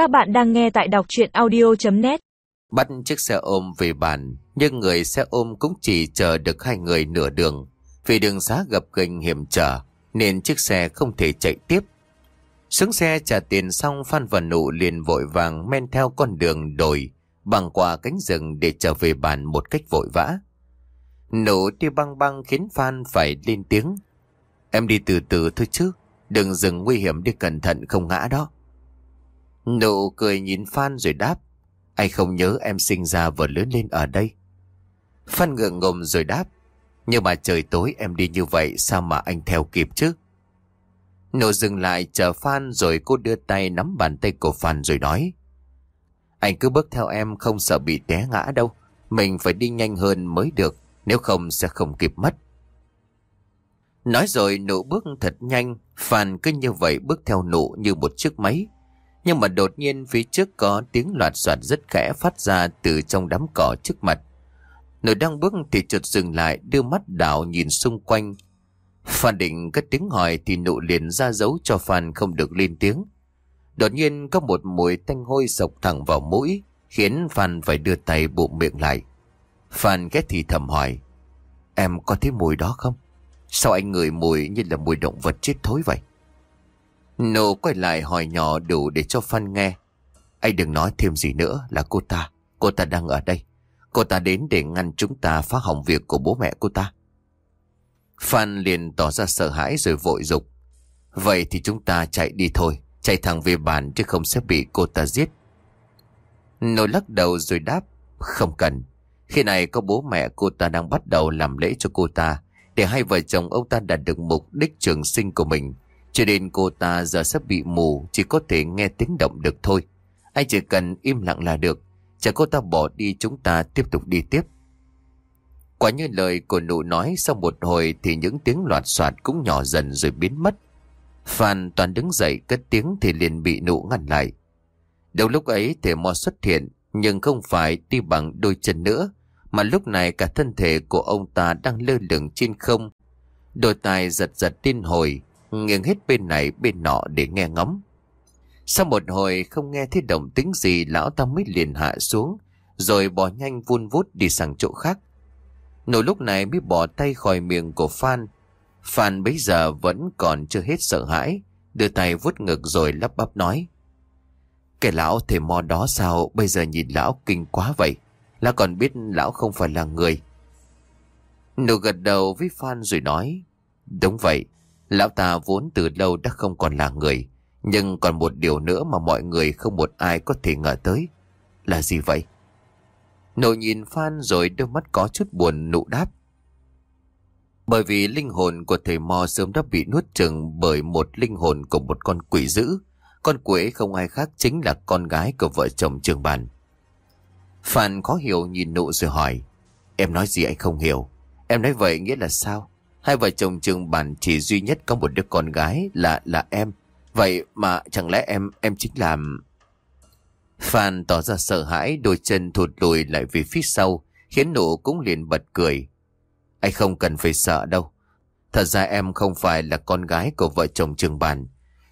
Các bạn đang nghe tại đọc chuyện audio.net Bắt chiếc xe ôm về bàn, nhưng người xe ôm cũng chỉ chờ được hai người nửa đường. Vì đường xá gập ghềnh hiểm trở, nên chiếc xe không thể chạy tiếp. Xuống xe trả tiền xong Phan và Nụ liền vội vàng men theo con đường đồi, băng qua cánh rừng để trở về bàn một cách vội vã. Nụ đi băng băng khiến Phan phải lên tiếng. Em đi từ từ thôi chứ, đừng dừng nguy hiểm đi cẩn thận không ngã đó. Nụ cười nhìn Phan rồi đáp. Anh không nhớ em sinh ra và lớn lên ở đây. Phan ngượng ngùng rồi đáp. Nhưng mà trời tối em đi như vậy sao mà anh theo kịp chứ? Nụ dừng lại chờ Phan rồi cô đưa tay nắm bàn tay của Phan rồi nói. Anh cứ bước theo em không sợ bị té ngã đâu. Mình phải đi nhanh hơn mới được, nếu không sẽ không kịp mất. Nói rồi nụ bước thật nhanh, Phan cứ như vậy bước theo nụ như một chiếc máy. Nhưng mà đột nhiên phía trước có tiếng loạt soạt rất khẽ phát ra từ trong đám cỏ trước mặt. nội đang bước thì chợt dừng lại đưa mắt đảo nhìn xung quanh. Phan định cất tiếng hỏi thì nụ liền ra dấu cho Phan không được lên tiếng. Đột nhiên có một mùi tanh hôi sộc thẳng vào mũi, khiến Phan phải đưa tay bụng miệng lại. Phan ghét thì thầm hỏi, em có thấy mùi đó không? Sao anh ngửi mùi như là mùi động vật chết thối vậy? Nô quay lại hỏi nhỏ đủ để cho Phan nghe. Anh đừng nói thêm gì nữa là cô ta. Cô ta đang ở đây. Cô ta đến để ngăn chúng ta phá hỏng việc của bố mẹ cô ta. Phan liền tỏ ra sợ hãi rồi vội dục. Vậy thì chúng ta chạy đi thôi. Chạy thẳng về bàn chứ không sẽ bị cô ta giết. Nô lắc đầu rồi đáp. Không cần. Khi này có bố mẹ cô ta đang bắt đầu làm lễ cho cô ta. Để hai vợ chồng ông ta đạt được mục đích trường sinh của mình. Cho nên cô ta giờ sắp bị mù, Chỉ có thể nghe tiếng động được thôi. Anh chỉ cần im lặng là được. Chờ cô ta bỏ đi, chúng ta tiếp tục đi tiếp. Quả như lời của nụ nói Sau một hồi thì những tiếng loạt soạt Cũng nhỏ dần rồi biến mất. Phan toàn đứng dậy, cất tiếng Thì liền bị nụ ngăn lại. Đầu lúc ấy thể mò xuất hiện, Nhưng không phải đi bằng đôi chân nữa, Mà lúc này cả thân thể của ông ta Đang lơ lửng trên không. Đôi tài giật giật tin hồi nghiêng hết bên này bên nọ để nghe ngóng. Sau một hồi không nghe thấy động tính gì lão ta mới liền hạ xuống, rồi bỏ nhanh vun vút đi sang chỗ khác. Nụ lúc này mới bỏ tay khỏi miệng của Phan. Phan bây giờ vẫn còn chưa hết sợ hãi, đưa tay vuốt ngực rồi lắp bắp nói. Cái lão thầy mò đó sao bây giờ nhìn lão kinh quá vậy? Lão còn biết lão không phải là người. Nụ gật đầu với Phan rồi nói. Đúng vậy, Lão ta vốn từ lâu đã không còn là người, nhưng còn một điều nữa mà mọi người không một ai có thể ngờ tới. Là gì vậy? Nội nhìn Phan rồi đôi mắt có chút buồn nụ đáp. Bởi vì linh hồn của thầy Mo sớm đã bị nuốt chừng bởi một linh hồn của một con quỷ dữ. Con quỷ không ai khác chính là con gái của vợ chồng trường bàn. Phan khó hiểu nhìn nụ rồi hỏi. Em nói gì anh không hiểu? Em nói vậy nghĩa là sao? Hai vợ chồng trường bản chỉ duy nhất có một đứa con gái là là em. Vậy mà chẳng lẽ em em chính là... Phan tỏ ra sợ hãi, đôi chân thụt lùi lại về phía sau, khiến nụ cũng liền bật cười. Anh không cần phải sợ đâu. Thật ra em không phải là con gái của vợ chồng trường bản.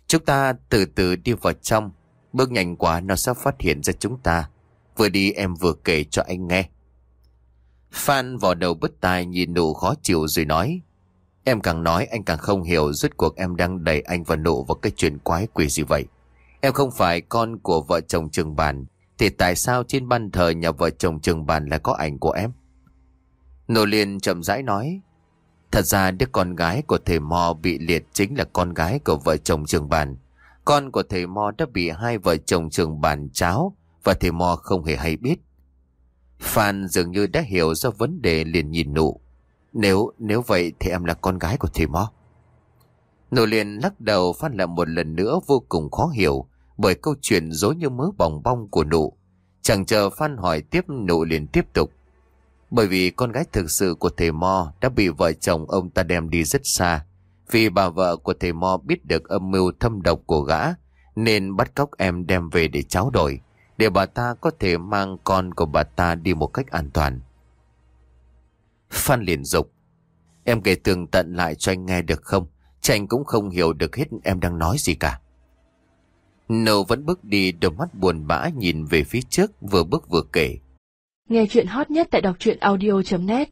Chúng ta từ từ đi vào trong. Bước nhanh quá, nó sẽ phát hiện ra chúng ta. Vừa đi em vừa kể cho anh nghe. Phan vào đầu bứt tai, nhìn nụ khó chịu rồi nói. Em càng nói anh càng không hiểu rốt cuộc em đang đẩy anh vào nộ vào cái chuyện quái quỷ gì vậy. Em không phải con của vợ chồng trường bàn, thì tại sao trên ban thờ nhà vợ chồng trường bàn lại có ảnh của em? Nô Liên chậm rãi nói, thật ra đứa con gái của thầy Mo bị liệt chính là con gái của vợ chồng trường bàn. Con của thầy Mo đã bị hai vợ chồng trường bàn cháo và thầy Mo không hề hay biết. Phan dường như đã hiểu ra vấn đề liền nhìn nụ. Nếu, nếu vậy thì em là con gái của thầy Mo. Nụ liền lắc đầu phát lại một lần nữa vô cùng khó hiểu bởi câu chuyện dối như mớ bòng bong của nụ. Chẳng chờ Phan hỏi tiếp nụ liền tiếp tục. Bởi vì con gái thực sự của thầy Mo đã bị vợ chồng ông ta đem đi rất xa. Vì bà vợ của thầy Mo biết được âm mưu thâm độc của gã nên bắt cóc em đem về để tráo đổi để bà ta có thể mang con của bà ta đi một cách an toàn. Phan liền dục Em kể tường tận lại cho anh nghe được không? Chứ anh cũng không hiểu được hết em đang nói gì cả. Nô vẫn bước đi, đôi mắt buồn bã nhìn về phía trước, vừa bước vừa kể. Nghe chuyện hot nhất tại đọc truyện audio.net